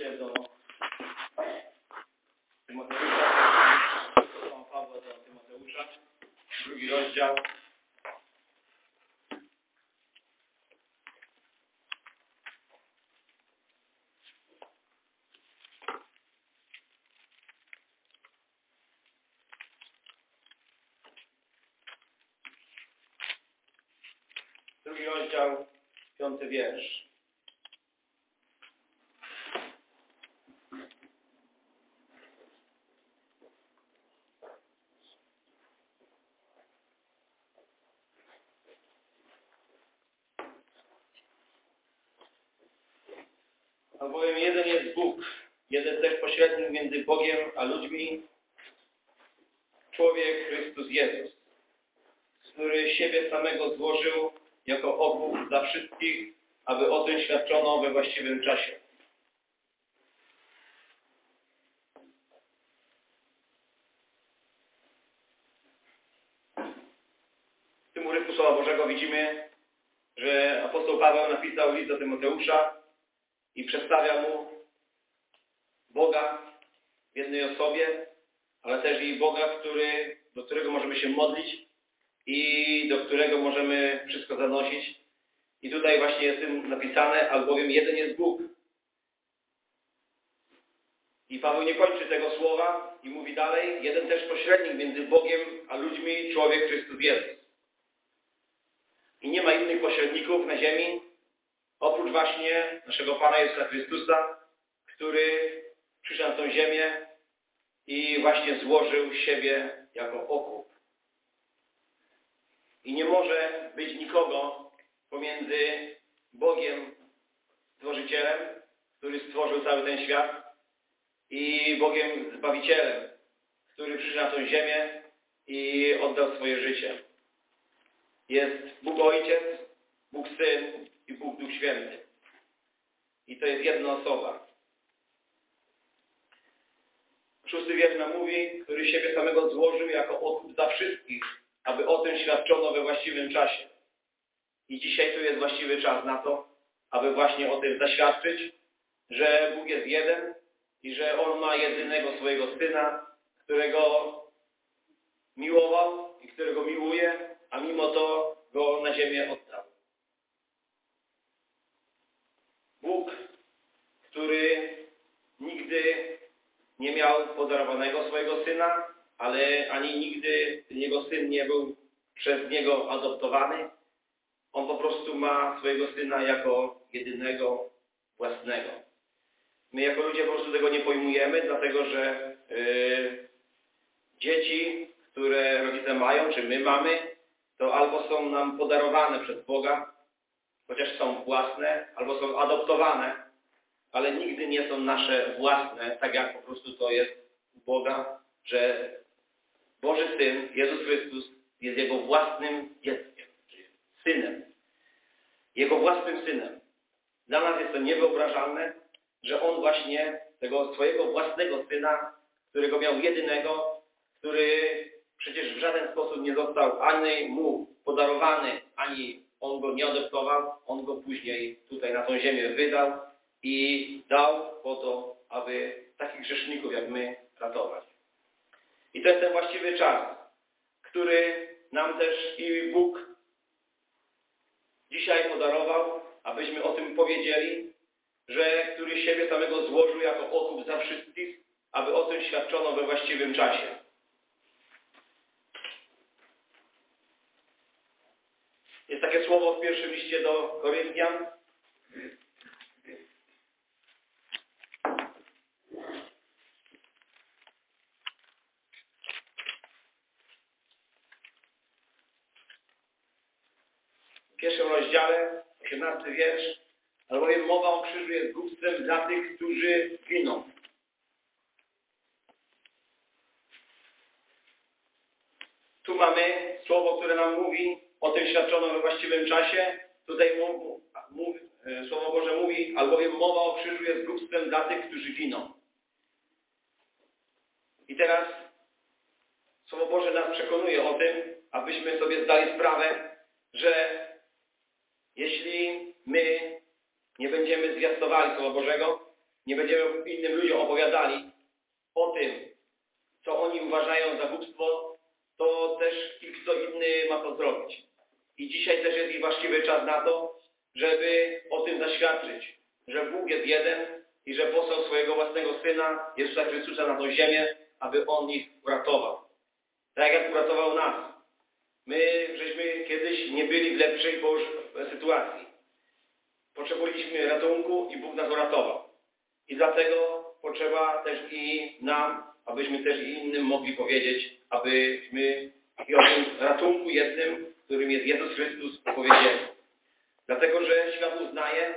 liście do Tymoteusza, Pana Pawła do Tymoteusza, drugi rozdział. Drugi rozdział, piąty wiersz. Albowiem jeden jest Bóg, jeden też pośrednik między Bogiem a ludźmi, człowiek Chrystus Jezus, który siebie samego złożył jako okup dla wszystkich, aby o tym świadczono we właściwym czasie. W tym urywku Słowa Bożego widzimy, że apostoł Paweł napisał list do Tymoteusza i przedstawia mu Boga w jednej osobie, ale też i Boga, który, do którego możemy się modlić i do którego możemy wszystko zanosić. I tutaj właśnie jest tym napisane, albowiem jeden jest Bóg. I Paweł nie kończy tego słowa i mówi dalej, jeden też pośrednik między Bogiem a ludźmi, człowiek Chrystus Jezus. I nie ma innych pośredników na ziemi, oprócz właśnie naszego Pana Jezusa Chrystusa, który przyszedł na tą ziemię i właśnie złożył siebie jako okup. I nie może być nikogo pomiędzy Bogiem, Stworzycielem, który stworzył cały ten świat, i Bogiem Zbawicielem, który przyszedł na tą ziemię i oddał swoje życie. Jest Bóg Ojciec, Bóg Syn i Bóg Duch Święty. I to jest jedna osoba. Szósty wiersz nam mówi, który siebie samego złożył jako okup za wszystkich, aby o tym świadczono we właściwym czasie. I dzisiaj tu jest właściwy czas na to, aby właśnie o tym zaświadczyć, że Bóg jest jeden i że On ma jedynego swojego Syna, którego miłował i którego miłuje, a mimo to Go na ziemię oddał. Bóg, który nigdy nie miał podarowanego swojego Syna, ale ani nigdy Jego Syn nie był przez Niego adoptowany. On po prostu ma swojego Syna jako jedynego własnego. My jako ludzie po prostu tego nie pojmujemy, dlatego że yy, dzieci, które rodzice mają, czy my mamy, to albo są nam podarowane przez Boga, chociaż są własne, albo są adoptowane, ale nigdy nie są nasze własne, tak jak po prostu to jest u Boga, że Boży Syn, Jezus Chrystus, jest Jego własnym dzieckiem, czyli synem. Jego własnym synem. Dla nas jest to niewyobrażalne, że On właśnie tego swojego własnego syna, którego miał jedynego, który przecież w żaden sposób nie został ani mu podarowany, ani on go nie adoptował, on go później tutaj na tą ziemię wydał i dał po to, aby takich grzeszników jak my ratować. I to jest ten właściwy czas, który nam też i Bóg dzisiaj podarował, abyśmy o tym powiedzieli, że który siebie samego złożył jako okup za wszystkich, aby o tym świadczono we właściwym czasie. Jest takie słowo w pierwszym liście do Koryntian. W pierwszym rozdziale, 18 wiersz, albowiem mowa o krzyżu jest głupstwem dla tych, którzy giną. Tu mamy słowo, które nam mówi, o tym świadczono we właściwym czasie. Tutaj mów, Słowo Boże mówi, albowiem mowa o krzyżu jest głupstwem dla tych, którzy giną. I teraz Słowo Boże nas przekonuje o tym, abyśmy sobie zdali sprawę, że jeśli my nie będziemy zwiastowali Słowa Bożego, nie będziemy innym ludziom opowiadali o tym, co oni uważają za głupstwo, to też kto inny ma to zrobić. I dzisiaj też jest i właściwy czas na to, żeby o tym zaświadczyć, że Bóg jest jeden i że posłał swojego własnego Syna, Jezusa Chrystusa na tą ziemię, aby On ich uratował. Tak jak uratował nas. My żeśmy kiedyś nie byli w lepszej bo już sytuacji. Potrzebowaliśmy ratunku i Bóg nas uratował. I dlatego potrzeba też i nam, abyśmy też i innym mogli powiedzieć, abyśmy i o tym ratunku jednym, którym jest Jezus Chrystus, powiedzieli. Dlatego, że świat uznaje,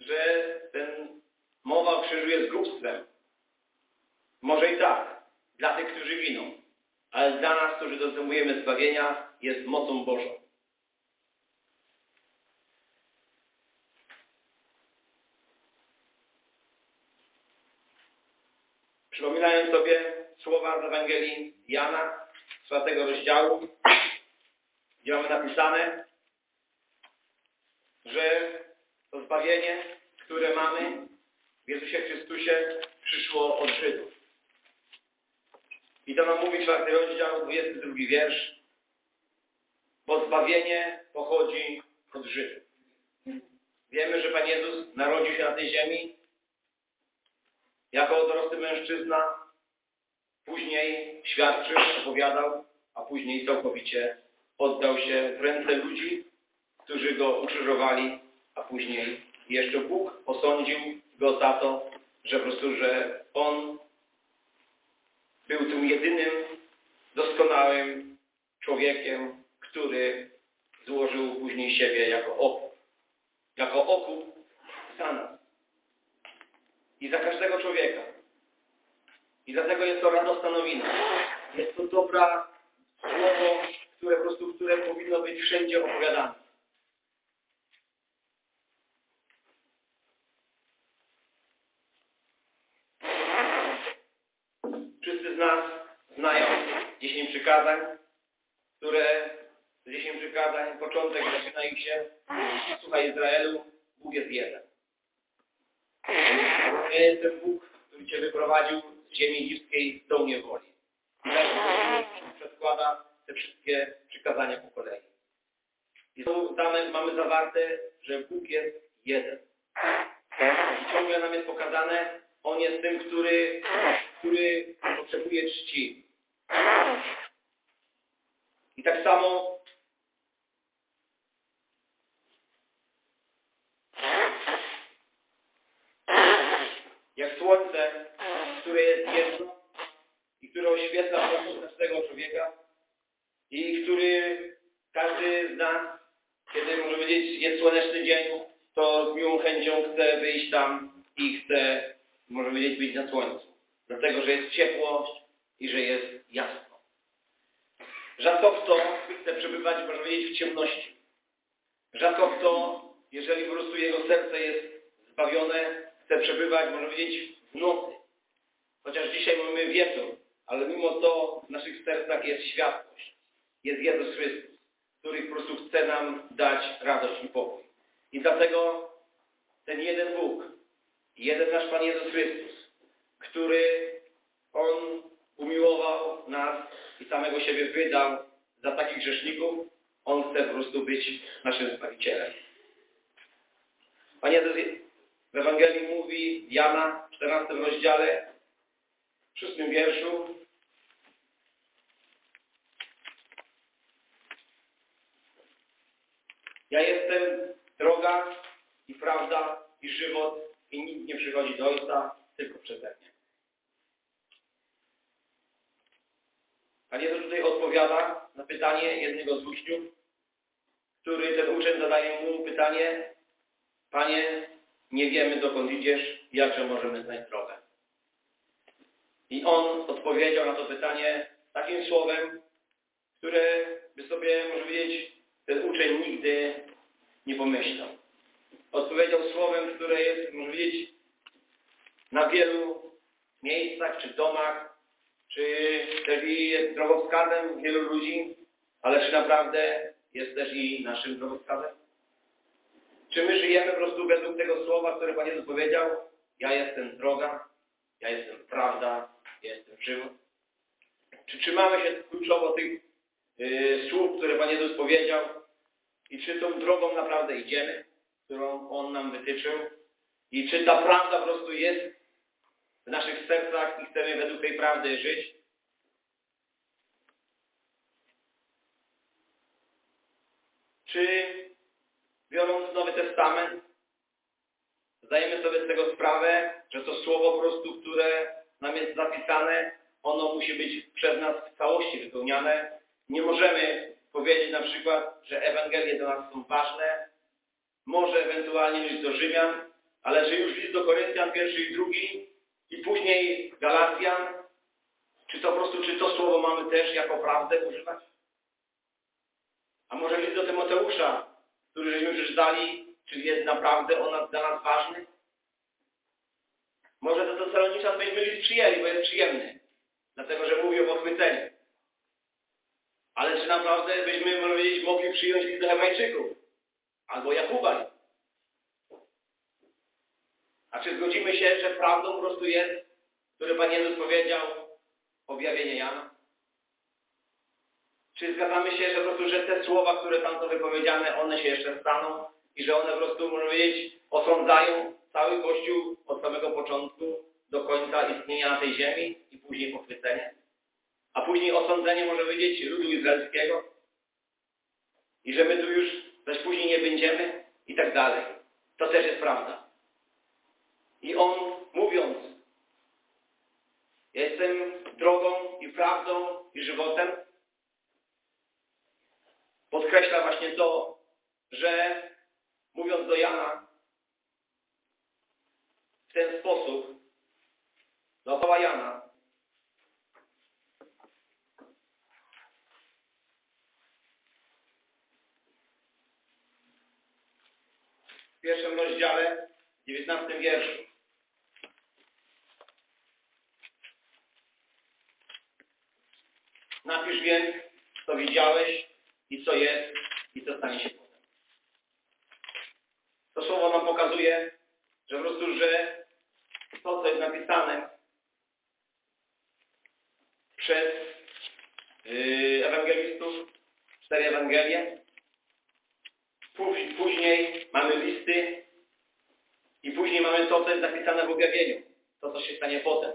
że ten mowa o krzyżu jest głupstwem. Może i tak, dla tych, którzy giną, ale dla nas, którzy dostępujemy zbawienia, jest mocą Bożą. Przypominając sobie słowa z Ewangelii Jana, czwartego rozdziału, gdzie mamy napisane, że to zbawienie, które mamy w Jezusie Chrystusie, przyszło od Żydów. I to nam mówi czwarty rozdział, 22 wiersz, bo zbawienie pochodzi od Żydów. Wiemy, że Pan Jezus narodził się na tej ziemi jako dorosły mężczyzna, później świadczył, opowiadał, a później całkowicie oddał się w ręce ludzi, którzy go ukrzyżowali, a później jeszcze Bóg osądził go za to, że po prostu, że on był tym jedynym doskonałym człowiekiem, który złożył później siebie jako okup. Jako okup za nas. I za każdego człowieka. I dlatego jest to radosna nowina. Jest to dobra słowo, które po prostu, które powinno być wszędzie opowiadane. Wszyscy z nas znają 10 przykazań, które z 10 przykazań, początek zaczyna ich się Słuchaj Izraelu, Bóg jest jeden. Ja jestem Bóg, który Cię wyprowadził z ziemi egipskiej do niewoli. Przedkłada te wszystkie przykazania po kolei. I tu tam mamy zawarte, że Bóg jest jeden. I ciągle nam jest pokazane, On jest tym, który może powiedzieć jest słoneczny dzień, to z miłą chęcią chce wyjść tam i chce, może powiedzieć, być na słońcu. Dlatego, że jest ciepłość i że jest jasno. Rzadko kto chce przebywać, można powiedzieć, w ciemności. Rzadko kto, jeżeli po prostu jego serce jest zbawione, chce przebywać, można powiedzieć, w nocy. Chociaż dzisiaj mamy wieczór, ale mimo to w naszych sercach jest światłość. Jest Jezus Chrystus, który po prostu chce nam dać radość i pokój. I dlatego ten jeden Bóg, jeden nasz Pan Jezus Chrystus, który On umiłował nas i samego siebie wydał za takich grzeszników, On chce po prostu być naszym Zbawicielem. Pan Jezus w Ewangelii mówi Jana w 14 rozdziale, w 6 wierszu, Ja jestem droga i prawda i żywot i nikt nie przychodzi do Ojca tylko przeze mnie. Pan Jezus tutaj odpowiada na pytanie jednego z uczniów, który ten uczeń zadaje mu pytanie Panie, nie wiemy dokąd idziesz, jakże możemy znać drogę. I on odpowiedział na to pytanie takim słowem, które by sobie, może powiedzieć, ten uczeń nigdy nie pomyślał. Odpowiedział słowem, które jest, powiedzieć, na wielu miejscach, czy domach, czy też i jest drogowskazem wielu ludzi, ale czy naprawdę jest też i naszym drogowskazem? Czy my żyjemy po prostu według tego słowa, które Pan Jezus powiedział? ja jestem droga, ja jestem prawda, ja jestem żywot. Czy trzymamy się kluczowo tych yy, słów, które Pan Jezus powiedział i czy tą drogą naprawdę idziemy, którą On nam wytyczył i czy ta prawda po prostu jest w naszych sercach i chcemy według tej prawdy żyć. Czy biorąc Nowy Testament, zdajemy sobie z tego sprawę, że to słowo po prostu, które nam jest zapisane, ono musi być przez nas w całości wypełniane. Nie możemy powiedzieć na przykład, że Ewangelie do nas są ważne, może ewentualnie list do Rzymian, ale że już list do Koryntian pierwszy i drugi i później Galacjan, czy to po prostu, czy to słowo mamy też jako prawdę używać? A może list do Tymoteusza, który żeśmy przeczytali, czy jest naprawdę on dla nas ważny? Może do Tesalonicza byśmy list przyjęli, bo jest przyjemny, dlatego że mówi o pochwyceniu. Ale czy naprawdę byśmy, mogli przyjąć list do Hebrajczyków? Albo Jakuba? A czy zgodzimy się, że prawdą po prostu jest, który Pan Jezus powiedział, objawienie Jana? Czy zgadzamy się, że po prostu, że te słowa, które tam są wypowiedziane, one się jeszcze staną i że one po prostu, można powiedzieć, osądzają cały Kościół od samego początku do końca istnienia tej ziemi i później pochwycenie? A później powiedzieć, ludu izraelskiego? I że my tu już zaś później nie będziemy i tak dalej. To też jest prawda. I on mówiąc, jestem drogą i prawdą i żywotem, podkreśla właśnie to, że mówiąc do Jana w ten sposób, dookoła Jana, w pierwszym rozdziale, w 19 wierszu. Napisz więc, co widziałeś i co jest i co stanie się potem. To słowo nam pokazuje, że po prostu, że to, co jest napisane przez yy, ewangelistów, cztery Ewangelie, Pó- później mamy listy i później mamy to, co jest napisane w objawieniu, to, co się stanie potem.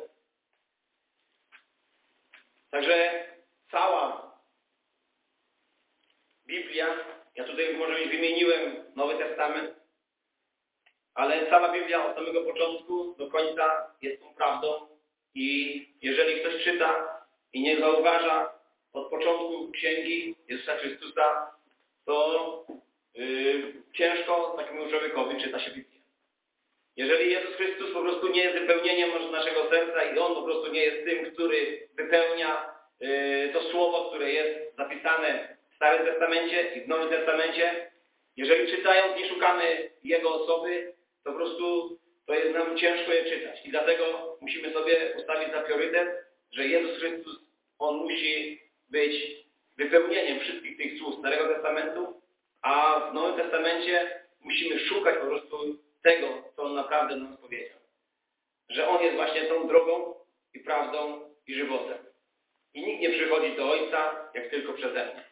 Także cała Biblia, ja tutaj może wymieniłem Nowy Testament, ale cała Biblia od samego początku do końca jest tą prawdą i jeżeli ktoś czyta i nie zauważa od początku księgi Jezusa Chrystusa, to yy, ciężko takiemu człowiekowi czyta się Biblię. Jeżeli Jezus Chrystus po prostu nie jest wypełnieniem naszego serca i On po prostu nie jest tym, który wypełnia yy, to słowo, które jest zapisane Starym Testamencie i w Nowym Testamencie, jeżeli czytając nie szukamy Jego osoby, to po prostu to jest nam ciężko je czytać. I dlatego musimy sobie ustawić za priorytet, że Jezus Chrystus, On musi być wypełnieniem wszystkich tych słów Starego Testamentu, a w Nowym Testamencie musimy szukać po prostu tego, co On naprawdę nam powiedział. Że On jest właśnie tą drogą i prawdą i żywotem. I nikt nie przychodzi do Ojca, jak tylko przeze mnie.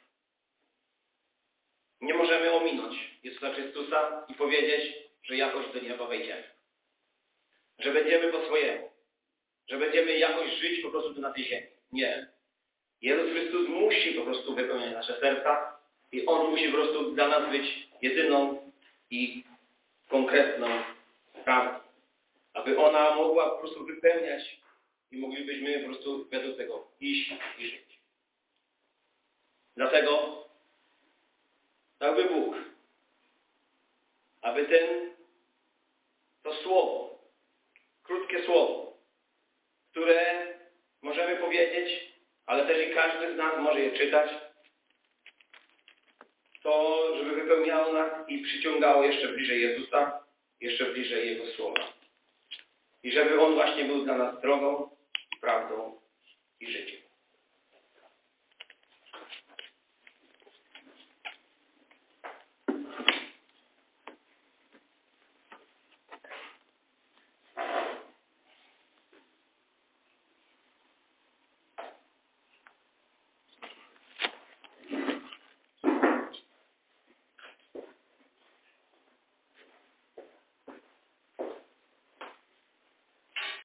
Nie możemy ominąć Jezusa Chrystusa i powiedzieć, że jakoś do nieba wejdziemy. Że będziemy po swojemu. Że będziemy jakoś żyć po prostu tu na tej ziemi. Nie. Jezus Chrystus musi po prostu wypełniać nasze serca i On musi po prostu dla nas być jedyną i konkretną prawdą. Aby ona mogła po prostu wypełniać i moglibyśmy po prostu według tego iść i żyć. Dlatego dałby Bóg, aby ten, to słowo, krótkie słowo, które możemy powiedzieć, ale też i każdy z nas może je czytać, to żeby wypełniało nas i przyciągało jeszcze bliżej Jezusa, jeszcze bliżej Jego słowa. I żeby On właśnie był dla nas drogą.